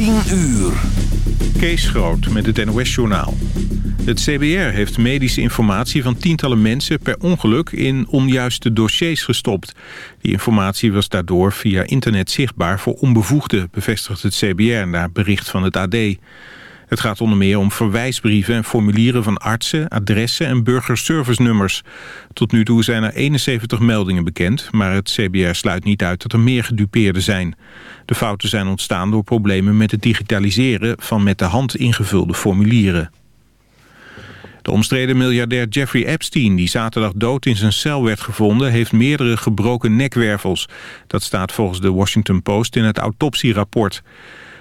10 uur. Kees Groot met het NOS-journaal. Het CBR heeft medische informatie van tientallen mensen per ongeluk in onjuiste dossiers gestopt. Die informatie was daardoor via internet zichtbaar voor onbevoegden, bevestigt het CBR naar bericht van het AD. Het gaat onder meer om verwijsbrieven en formulieren van artsen, adressen en burgerservice-nummers. Tot nu toe zijn er 71 meldingen bekend, maar het CBR sluit niet uit dat er meer gedupeerden zijn. De fouten zijn ontstaan door problemen met het digitaliseren van met de hand ingevulde formulieren. De omstreden miljardair Jeffrey Epstein, die zaterdag dood in zijn cel werd gevonden, heeft meerdere gebroken nekwervels. Dat staat volgens de Washington Post in het autopsierapport.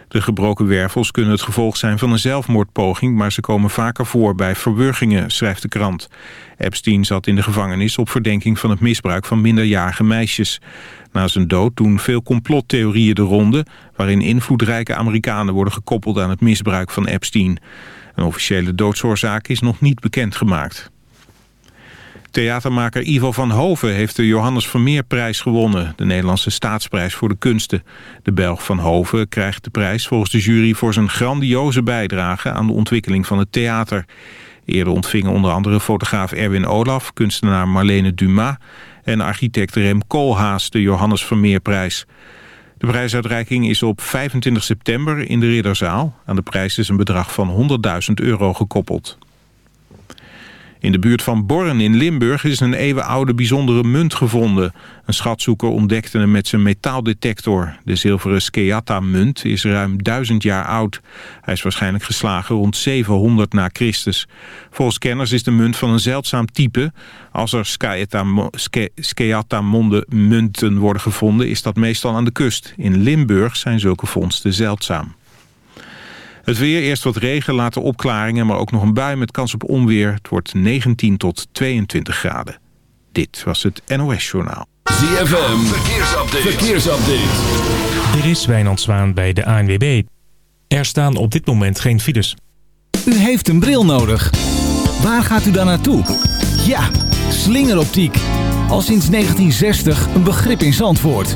De gebroken wervels kunnen het gevolg zijn van een zelfmoordpoging... maar ze komen vaker voor bij verwurgingen, schrijft de krant. Epstein zat in de gevangenis op verdenking van het misbruik van minderjarige meisjes. Na zijn dood doen veel complottheorieën de ronde... waarin invloedrijke Amerikanen worden gekoppeld aan het misbruik van Epstein. Een officiële doodsoorzaak is nog niet bekendgemaakt. Theatermaker Ivo van Hoven heeft de Johannes Vermeerprijs gewonnen. De Nederlandse staatsprijs voor de kunsten. De Belg van Hoven krijgt de prijs volgens de jury... voor zijn grandioze bijdrage aan de ontwikkeling van het theater. Eerder ontvingen onder andere fotograaf Erwin Olaf... kunstenaar Marlene Dumas en architect Rem Koolhaas de Johannes Vermeerprijs. De prijsuitreiking is op 25 september in de Ridderzaal. Aan de prijs is een bedrag van 100.000 euro gekoppeld. In de buurt van Borren in Limburg is een eeuwenoude bijzondere munt gevonden. Een schatzoeker ontdekte hem met zijn metaaldetector. De zilveren Skeata-munt is ruim duizend jaar oud. Hij is waarschijnlijk geslagen rond 700 na Christus. Volgens kenners is de munt van een zeldzaam type. Als er Skeata-munten worden gevonden is dat meestal aan de kust. In Limburg zijn zulke vondsten zeldzaam. Het weer, eerst wat regen, later opklaringen, maar ook nog een bui met kans op onweer. Het wordt 19 tot 22 graden. Dit was het NOS Journaal. ZFM, verkeersupdate. verkeersupdate. Dit is Wijnand Zwaan bij de ANWB. Er staan op dit moment geen files. U heeft een bril nodig. Waar gaat u dan naartoe? Ja, slingeroptiek. Al sinds 1960 een begrip in Zandvoort.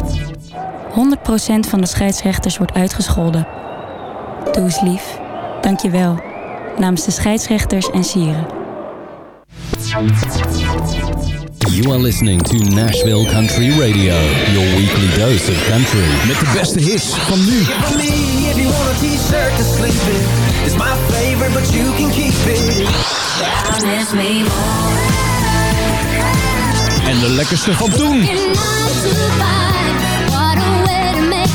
100% van de scheidsrechters wordt uitgescholden. Doe eens lief. Dank je wel. Namens de scheidsrechters en sieren. You are listening to Nashville Country Radio. Your weekly dose of country. Met de beste hits van nu. It's my favorite, but you can keep it. En de lekkerste van toen.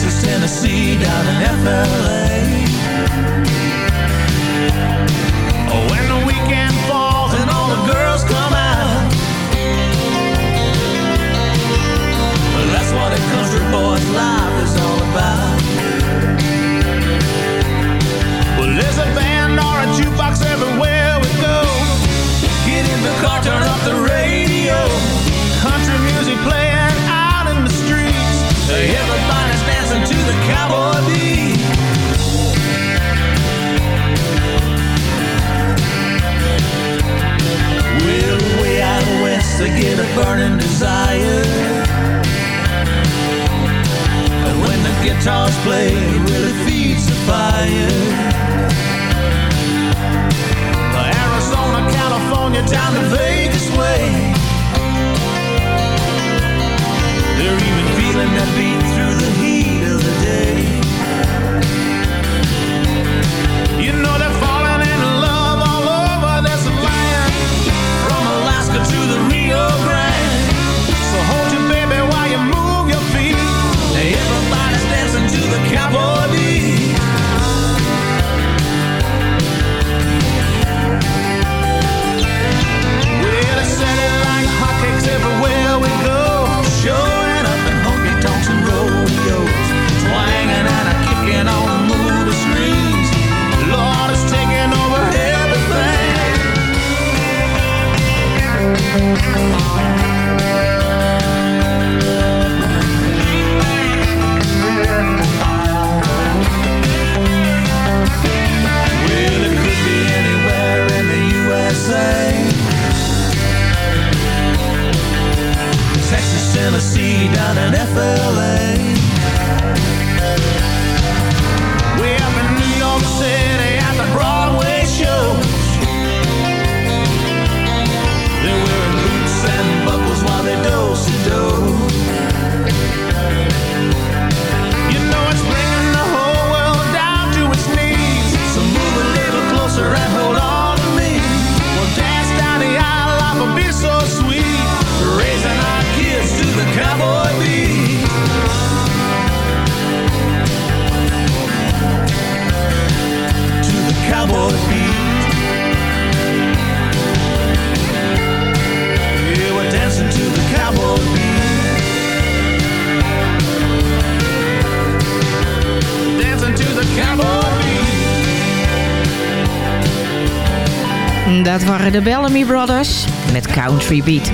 Texas, Tennessee, down in FLA. Oh, When the weekend falls and all the girls come out, that's what a country boy's like. a burning desire. And when the guitars play, it really feeds the fire. Dat waren de Bellamy Brothers met Country Beat.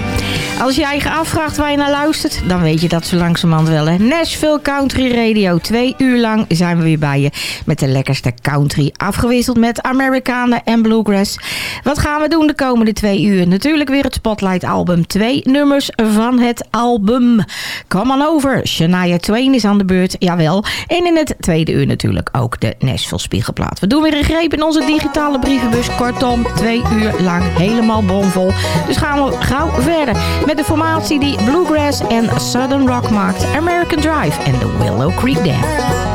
Als je afvraagt waar je naar luistert, dan weet je dat zo langzamerhand wel. Hè? Nashville Country Radio. Twee uur lang zijn we weer bij je met de lekkerste country. Afgewisseld met Amerikanen en Bluegrass. Wat gaan we doen de komende twee uur? Natuurlijk weer het Spotlight album. Twee nummers van het album. Come on over. Shania Twain is aan de beurt, jawel. En in het tweede uur natuurlijk ook de Nashville Spiegelplaat. We doen weer een greep in onze digitale brievenbus. Kortom, twee uur lang helemaal bomvol. Dus gaan we gauw verder met de formatie die Bluegrass en Southern Rock maakt. American Drive en de Willow Creek Dam.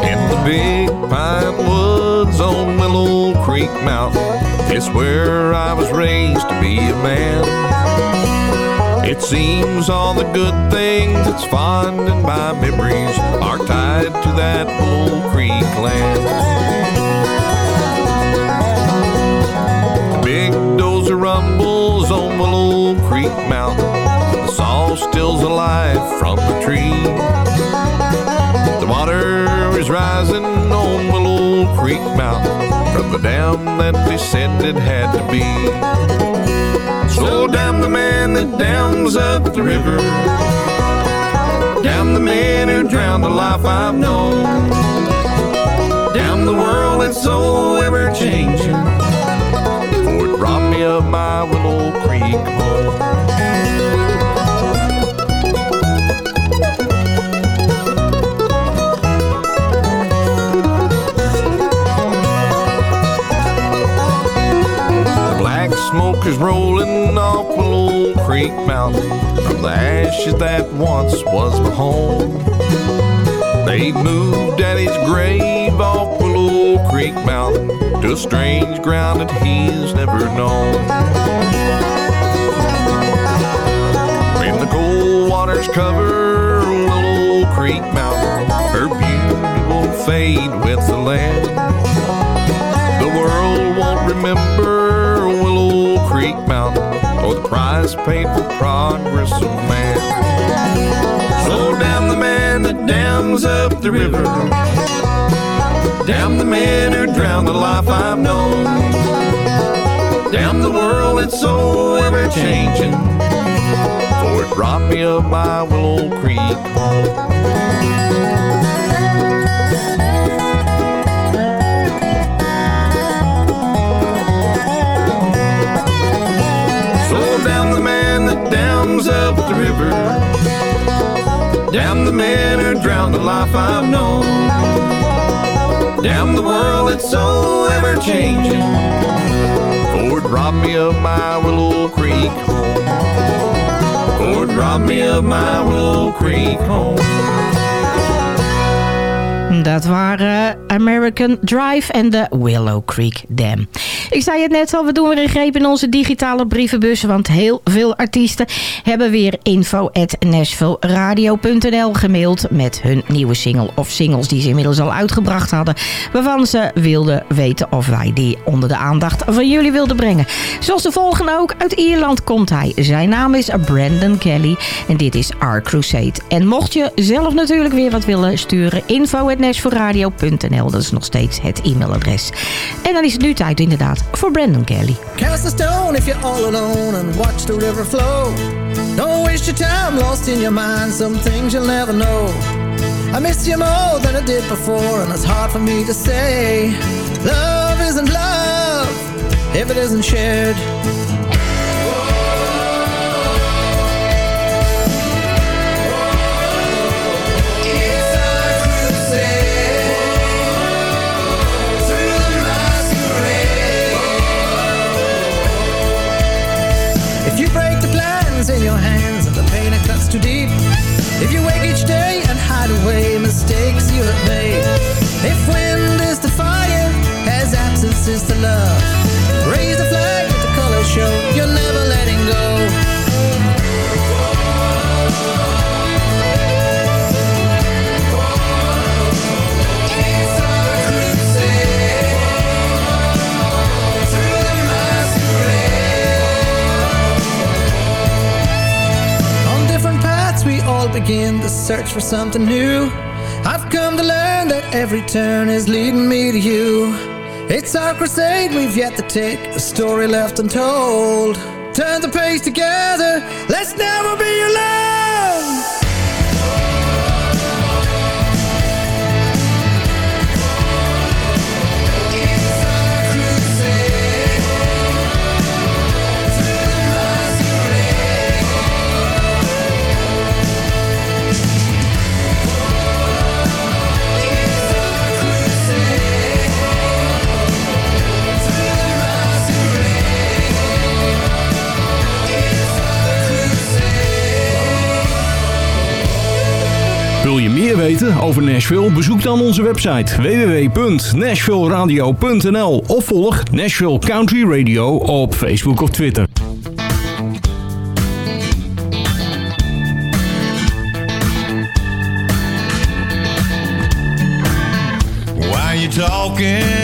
In the big pine woods on Willow Creek Mountain, it's where I was raised to be a man. It seems all the good things that's fond and my memories are tied to that Willow Creek land. Saw still's alive from the tree. The water is rising on Willow Creek Mountain from the dam that they said it had to be. Slow down the man that dams up the river. Down the man who drowned the life I've known. Down the world that's so ever changing. For it robbed me of my Willow Creek home. Smoke is rolling off Willow Creek Mountain from the ashes that once was my home. They moved Daddy's grave off Willow Creek Mountain to a strange ground that he's never known. When the cold waters cover Willow Creek Mountain, her beauty will fade with the land. The world won't remember Creek Mountain or the price paid for progress of man. Slow down the man that dams up the river. Damn the man who drowned the life I've known. Damn the world that's so ever changing. For it robbed me of my Willow Creek the river. Damn the man who drowned the life I've known. Damn the world, it's so ever changing. Ford robbed me of my Willow Creek home. Ford robbed me of my Willow Creek home. Dat waren American Drive en de Willow Creek Dam. Ik zei het net al, we doen weer een greep in onze digitale brievenbus. Want heel veel artiesten hebben weer info at gemaild... met hun nieuwe single of singles die ze inmiddels al uitgebracht hadden... waarvan ze wilden weten of wij die onder de aandacht van jullie wilden brengen. Zoals de volgende ook, uit Ierland komt hij. Zijn naam is Brandon Kelly en dit is Our Crusade. En mocht je zelf natuurlijk weer wat willen sturen... info dat is nog steeds het e-mailadres. En dan is het nu tijd inderdaad voor Brandon Kelly. Cast a stone if you're all alone and watch the river flow. Don't waste your time lost in your mind, some things you'll never know. I miss you more than I did before, and it's hard for me to say. Love isn't love if it isn't shared. The plans in your hands and the pain it cuts too deep. If you wake each day and hide away mistakes you have made If wind is to fire as absence is to love Raise the flag, let the colors show. You're never letting go all begin the search for something new. I've come to learn that every turn is leading me to you. It's our crusade we've yet to take A story left untold. Turn the page together Let's never be alone Wil je meer weten over Nashville? Bezoek dan onze website www.nashvilleradio.nl of volg Nashville Country Radio op Facebook of Twitter. Why you talking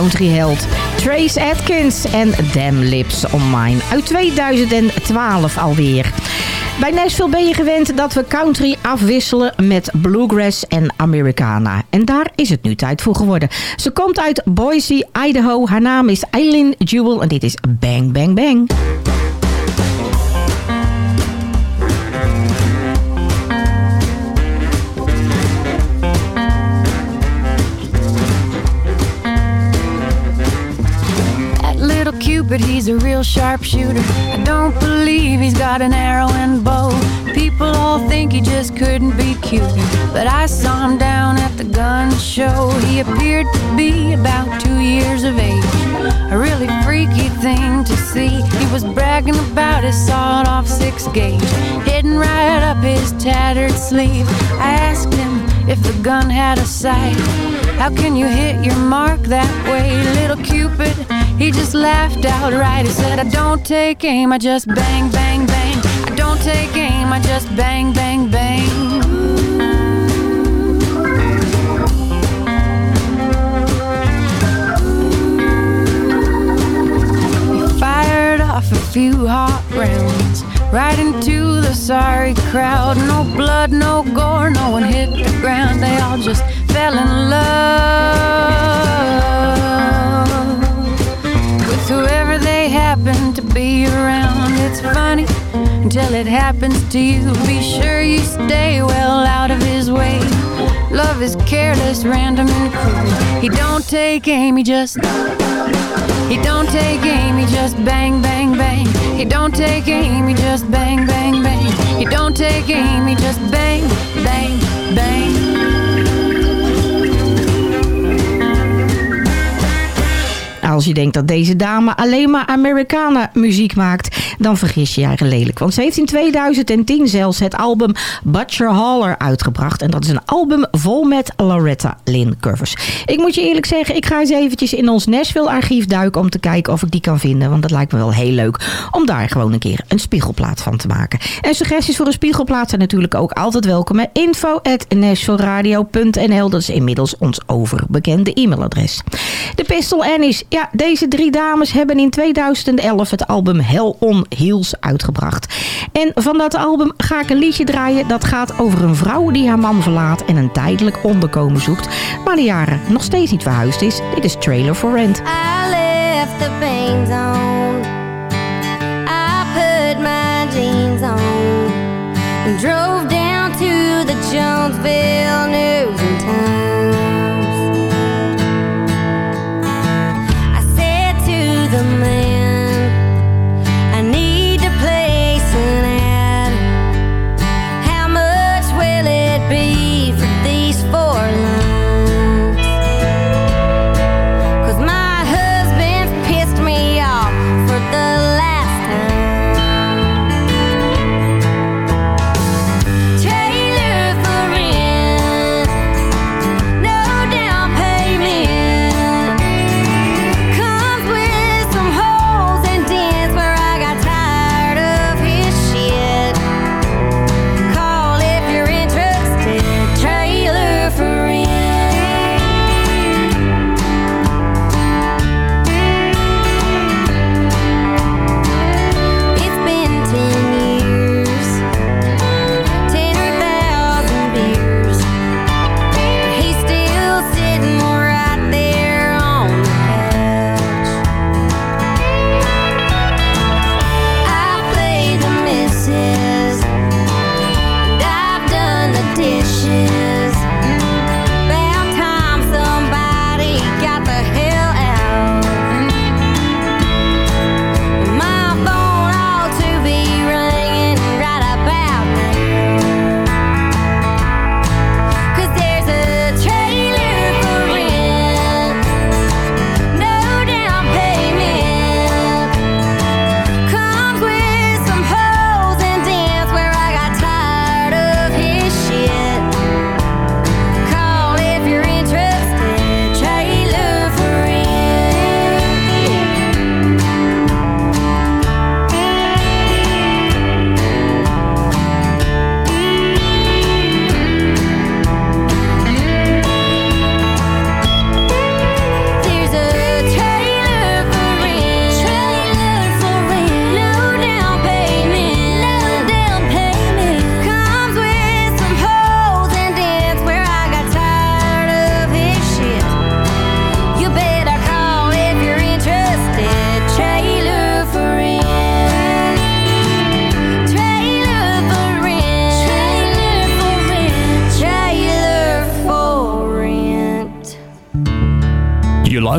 countryheld. Trace Atkins en Them Lips on Mine. Uit 2012 alweer. Bij Nashville ben je gewend dat we country afwisselen met bluegrass en Americana. En daar is het nu tijd voor geworden. Ze komt uit Boise, Idaho. Haar naam is Eileen Jewel en dit is Bang Bang Bang. Cupid, he's a real sharpshooter. I don't believe he's got an arrow and bow. People all think he just couldn't be cuter. But I saw him down at the gun show. He appeared to be about two years of age. A really freaky thing to see. He was bragging about his sawed off six gauge, hidden right up his tattered sleeve. I asked him if the gun had a sight. How can you hit your mark that way, little Cupid? He just laughed outright. He said, I don't take aim, I just bang, bang, bang. I don't take aim, I just bang, bang, bang. He fired off a few hot rounds right into the sorry crowd. No blood, no gore, no one hit the ground. They all just fell in love with whoever they happen to be around. It's funny until it happens to you. Be sure you stay well out of his way. Love is careless, random, and cruel. He don't take aim, he just. He don't take aim, he just bang, bang, bang. He don't take aim, he just bang, bang, bang. He don't take aim, he just bang, bang, bang. Als je denkt dat deze dame alleen maar Americana muziek maakt, dan vergis je je eigen lelijk. Want ze heeft in 2010 zelfs het album Butcher Haller uitgebracht. En dat is een album vol met Loretta Lynn covers. Ik moet je eerlijk zeggen, ik ga eens eventjes in ons Nashville archief duiken om te kijken of ik die kan vinden. Want dat lijkt me wel heel leuk om daar gewoon een keer een spiegelplaat van te maken. En suggesties voor een spiegelplaat zijn natuurlijk ook altijd welkom. Hè? Info at Dat is inmiddels ons overbekende e-mailadres. De Pistol Annies. Ja, deze drie dames hebben in 2011 het album Hell on Heels uitgebracht. En van dat album ga ik een liedje draaien dat gaat over een vrouw die haar man verlaat en een tijdelijk onderkomen zoekt, maar de jaren nog steeds niet verhuisd is. Dit is Trailer for Rent.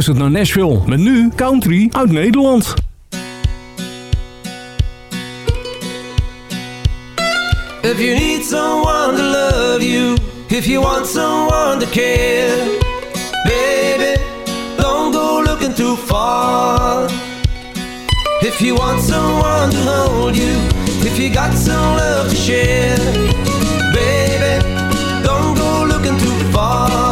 Luistert naar Nashville. Met nu country uit Nederland. If you need someone to love you, if you want someone to care, baby, don't go looking too far. If you want someone to hold you, if you got some love to share, baby, don't go looking too far.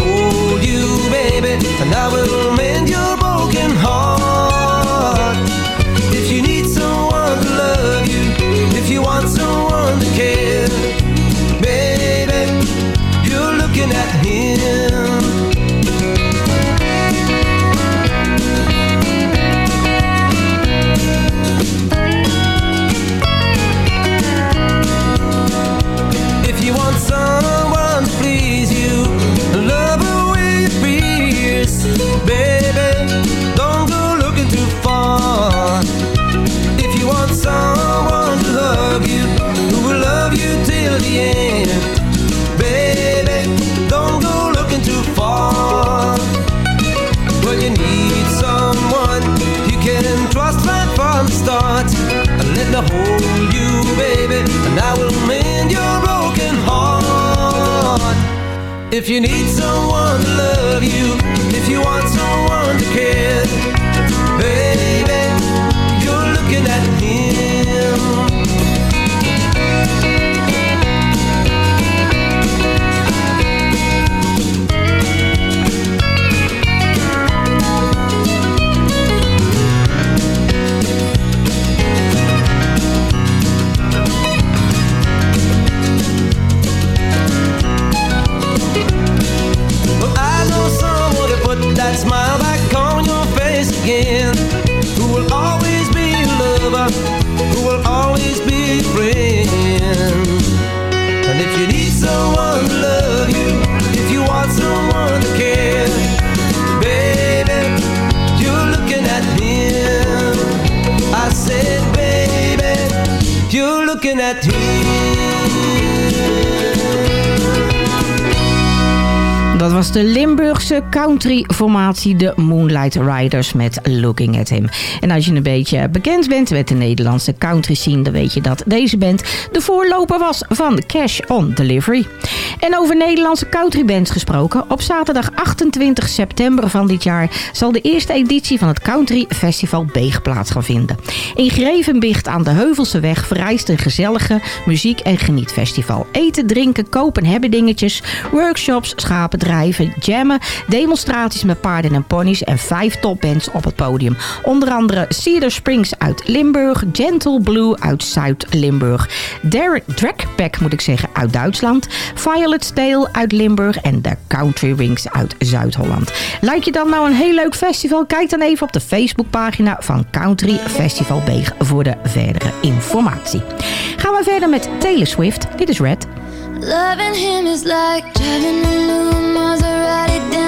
Hold you, baby, and I will If you need someone to love you, if you want someone to care, baby, you're looking at him. De Limburgse country-formatie de Moonlight Riders met Looking at Him. En als je een beetje bekend bent met de Nederlandse country scene... dan weet je dat deze band de voorloper was van Cash on Delivery. En over Nederlandse countrybands gesproken... op zaterdag 28 september van dit jaar... zal de eerste editie van het Country Festival Beeg plaats gaan vinden. In Grevenbicht aan de Heuvelseweg vereist een gezellige muziek- en genietfestival. Eten, drinken, kopen, hebben dingetjes, workshops, schapen jammen, demonstraties met paarden en ponies en vijf topbands op het podium. Onder andere Cedar Springs uit Limburg, Gentle Blue uit Zuid-Limburg, Derek Dragpack moet ik zeggen uit Duitsland, Violet Stale uit Limburg en de Country Wings uit Zuid-Holland. Lijkt je dan nou een heel leuk festival? Kijk dan even op de Facebookpagina van Country Festival Beeg voor de verdere informatie. Gaan we verder met Taylor Swift. Dit is Red. Loving him is like driving a new Maserati down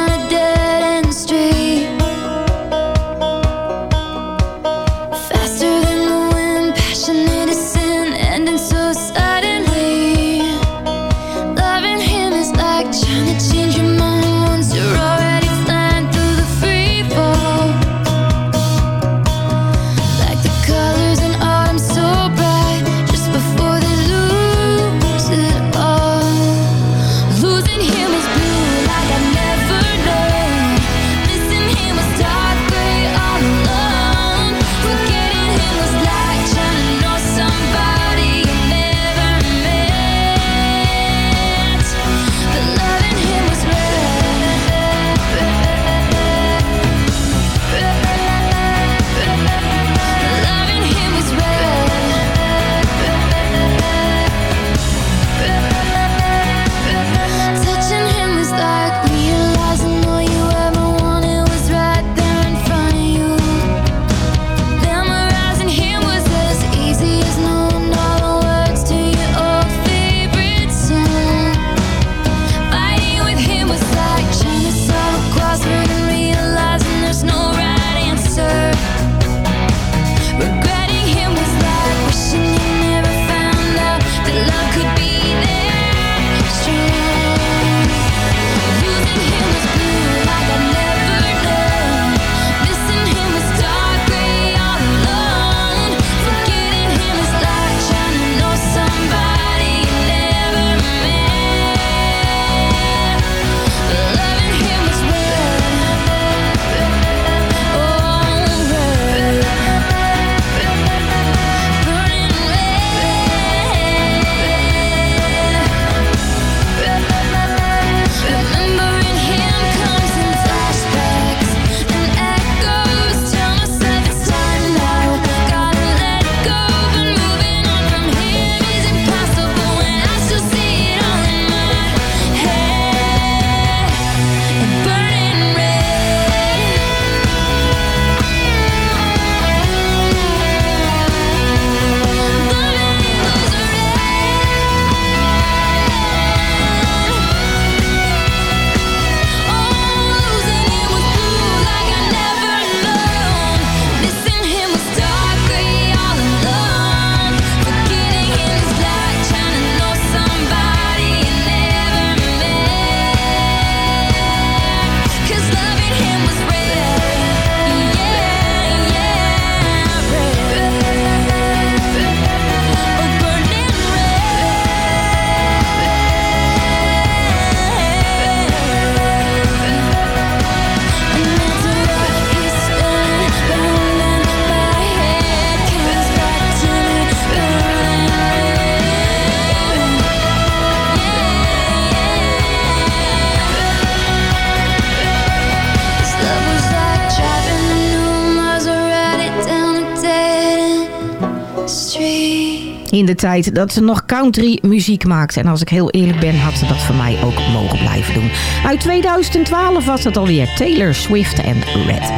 in de tijd dat ze nog country muziek maakte. En als ik heel eerlijk ben, had ze dat voor mij ook mogen blijven doen. Uit 2012 was dat alweer Taylor Swift en Red.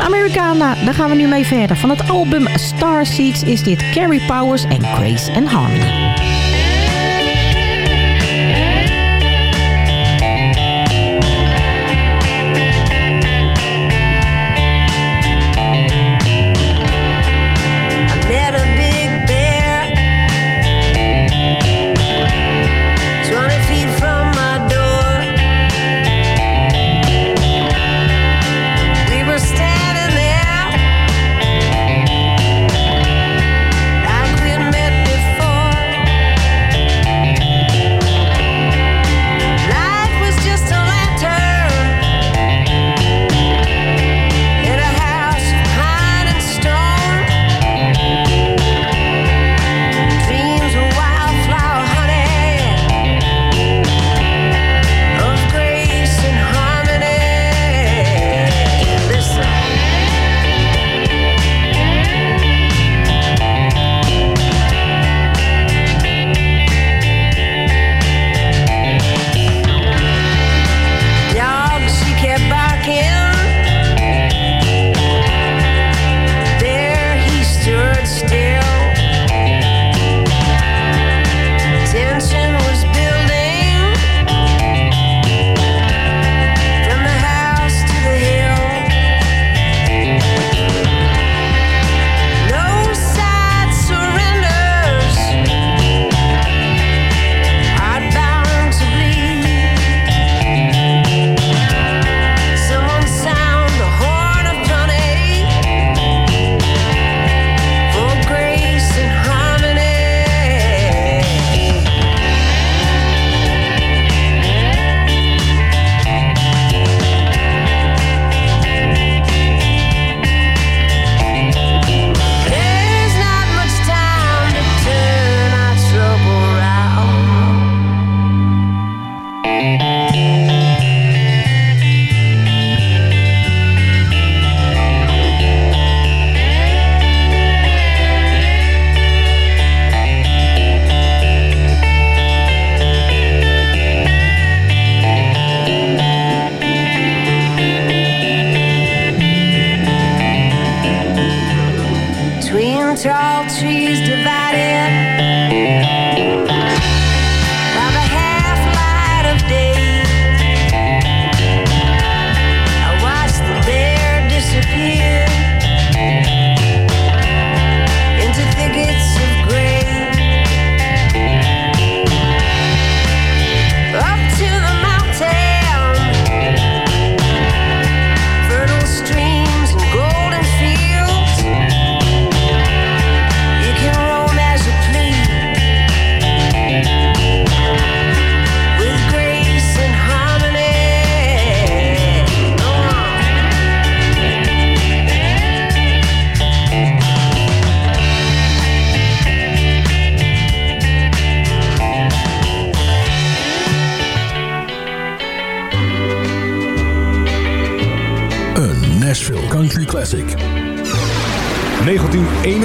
Americana, daar gaan we nu mee verder. Van het album Starseeds is dit Carrie Powers en Grace and Harmony.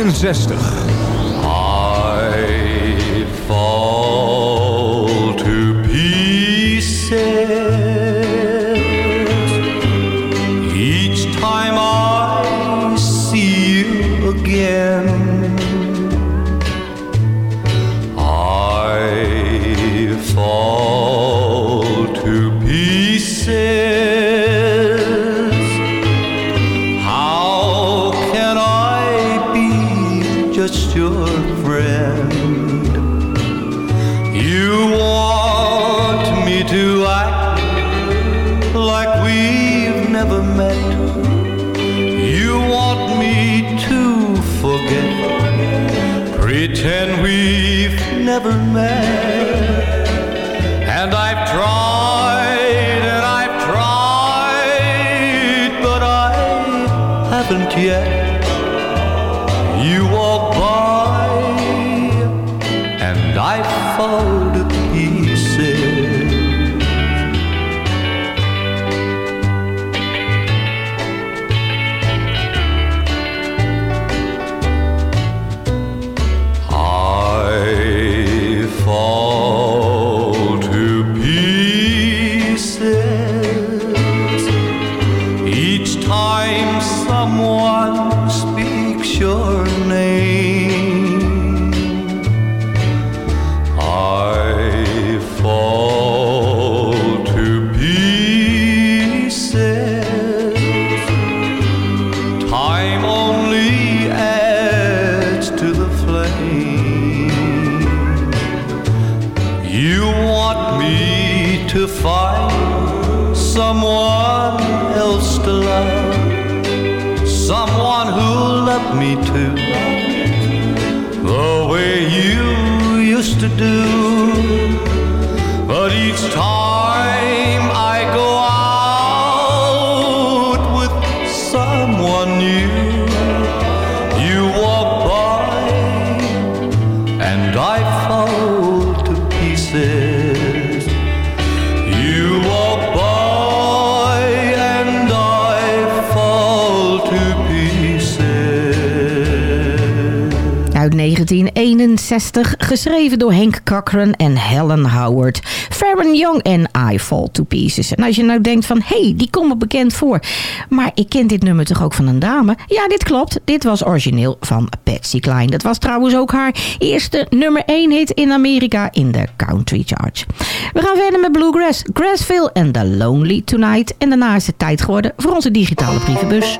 61. yet. You are. 1961, geschreven door Henk Cochran en Helen Howard. Farron Young en I Fall to Pieces. En als je nou denkt van, hey, die komt me bekend voor. Maar ik ken dit nummer toch ook van een dame? Ja, dit klopt. Dit was origineel van Patsy Cline. Dat was trouwens ook haar eerste nummer 1 hit in Amerika in de country charts. We gaan verder met Bluegrass, Grassville en The Lonely Tonight. En daarna is het tijd geworden voor onze digitale brievenbus.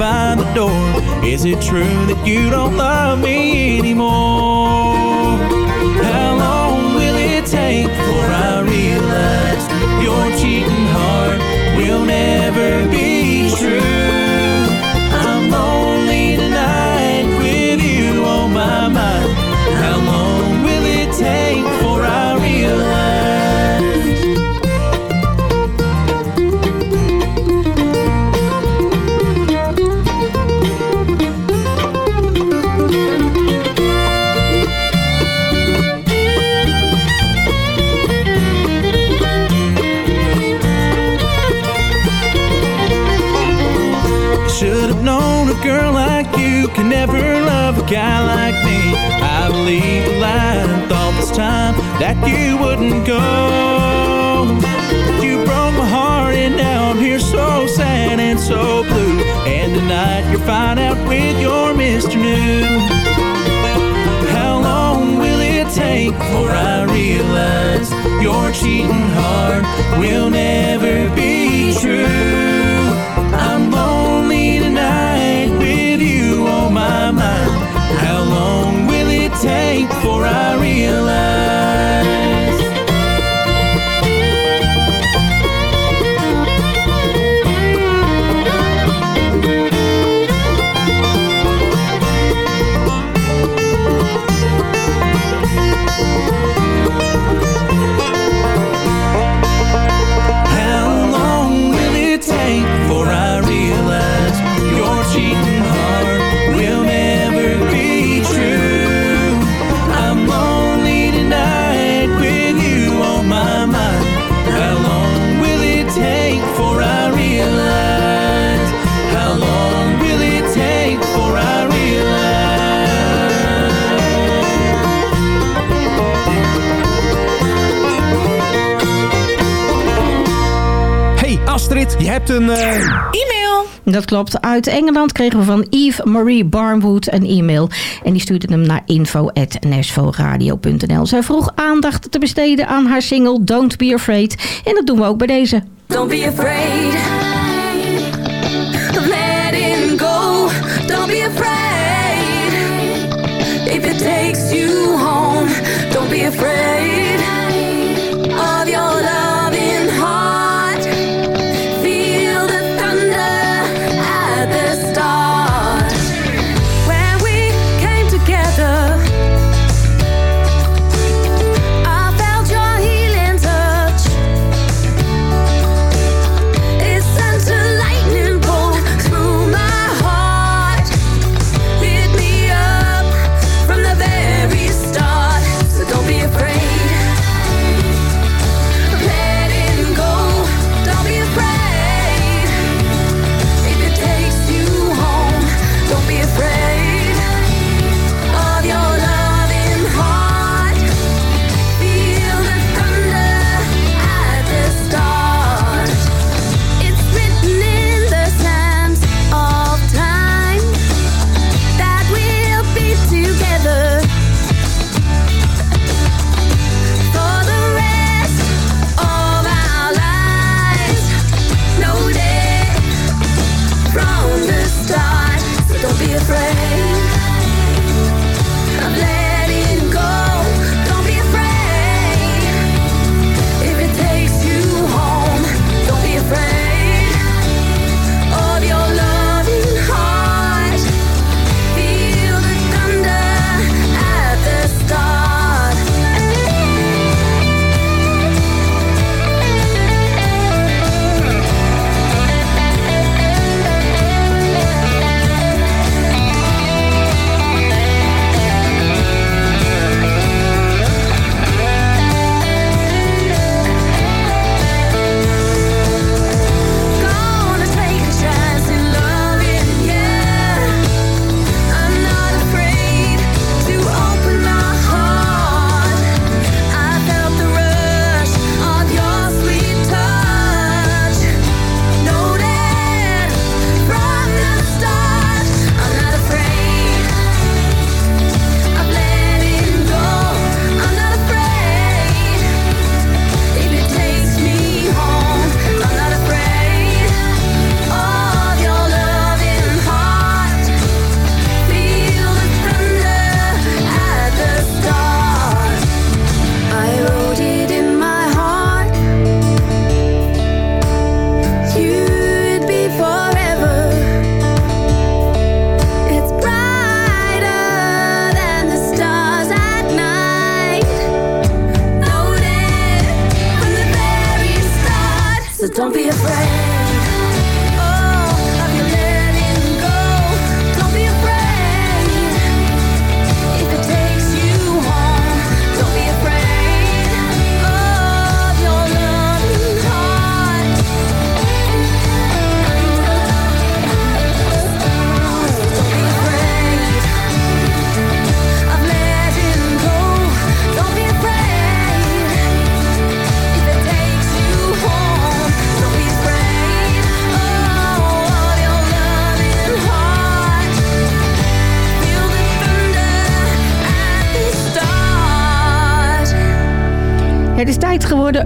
By the door. Is it true that you don't love me anymore? How long will it take before I realize your cheating heart will never be can never love a guy like me. I believed a lie and thought this time that you wouldn't go. You broke my heart and now I'm here so sad and so blue. And tonight you're fine out with your Mr. New. How long will it take before I realize your cheating heart will never be hebt een... eh, E-mail. Dat klopt. Uit Engeland kregen we van Eve Marie Barnwood een e-mail. En die stuurde hem naar info.nashvilleradio.nl. Zij vroeg aandacht te besteden aan haar single Don't Be Afraid. En dat doen we ook bij deze. Don't be afraid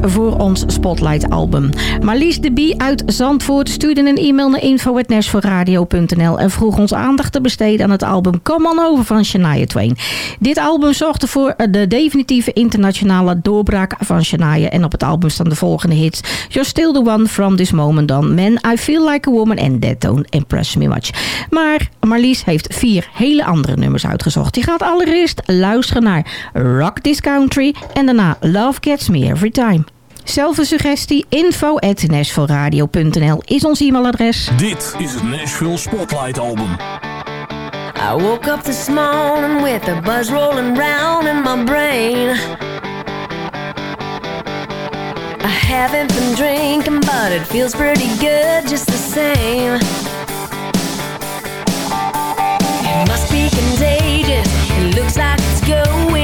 voor ons Spotlight album. Marlies de Bie uit Zandvoort stuurde een e-mail naar info.nashforradio.nl en vroeg ons aandacht te besteden aan het album Come On Over van Shania Twain. Dit album zorgde voor de definitieve internationale doorbraak van Shania en op het album staan de volgende hits. You're Still The One From This Moment On, Man, I Feel Like A Woman en That Don't Impress Me Much. Maar Marlies heeft vier hele andere nummers uitgezocht. Je gaat allereerst luisteren naar Rock This Country en daarna Love Gets Me Every Time. Zelfde suggestie info at nashvilleradio.nl is ons e-mailadres. Dit is het Nashville Spotlight Album. I woke up this morning with a buzz rolling round in my brain. I haven't been drinking, but it feels pretty good just the same. It must be contagious, it looks like it's going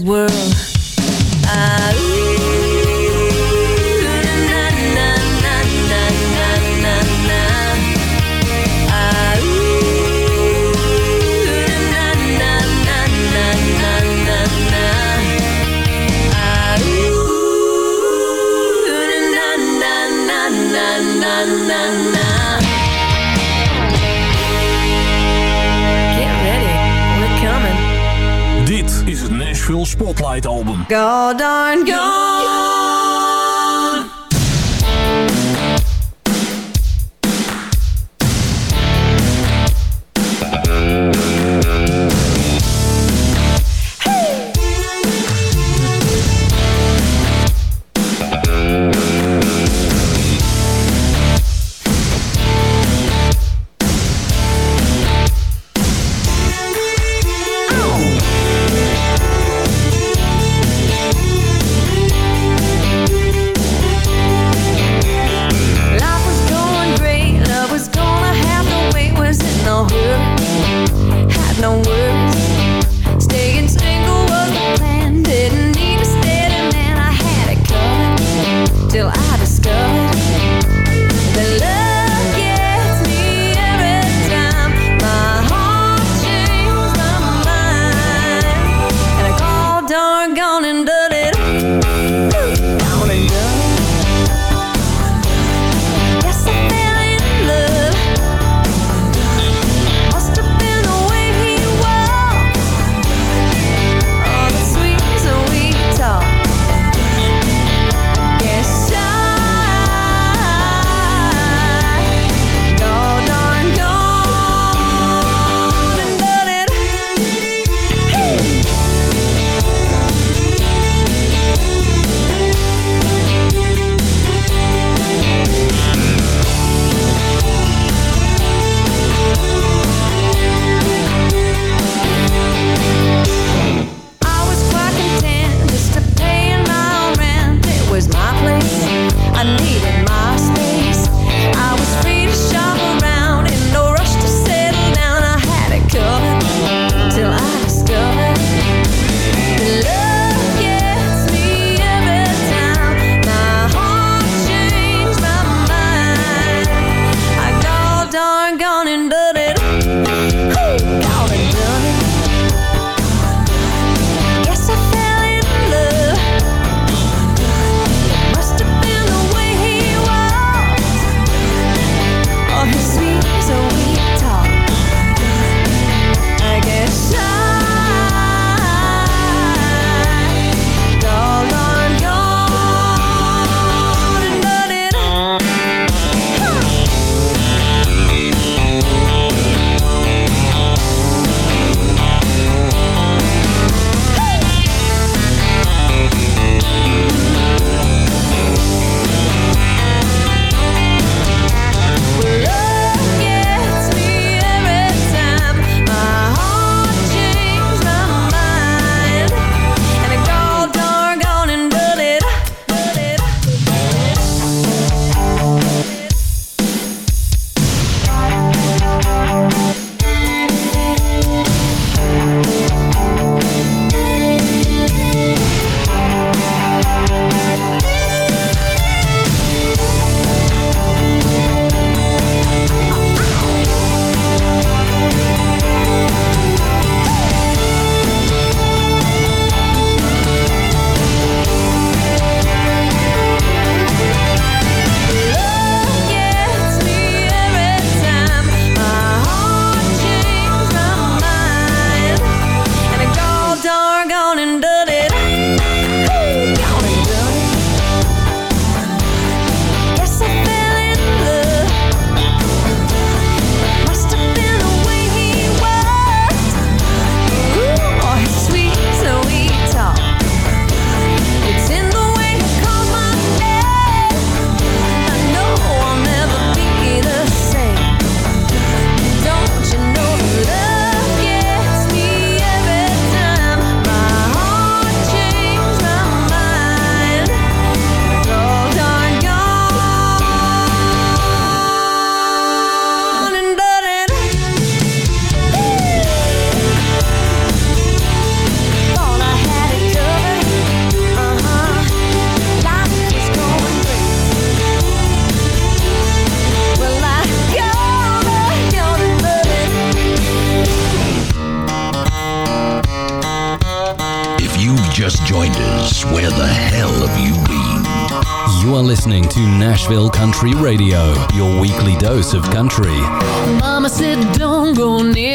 world. Album. God darn gone.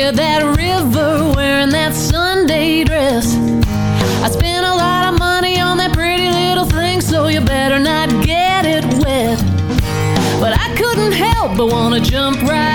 near that river wearing that Sunday dress. I spent a lot of money on that pretty little thing, so you better not get it wet. But I couldn't help but wanna jump right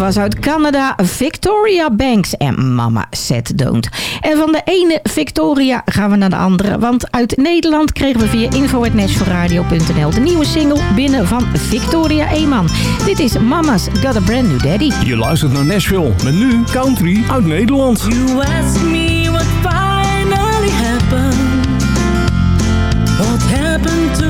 was uit Canada Victoria Banks en Mama Set Don't. En van de ene Victoria gaan we naar de andere. Want uit Nederland kregen we via info.nationalradio.nl de nieuwe single binnen van Victoria Eeman. Dit is Mama's Got a Brand New Daddy. Je luistert naar Nashville met nu country uit Nederland. You ask me what finally happened. What happened to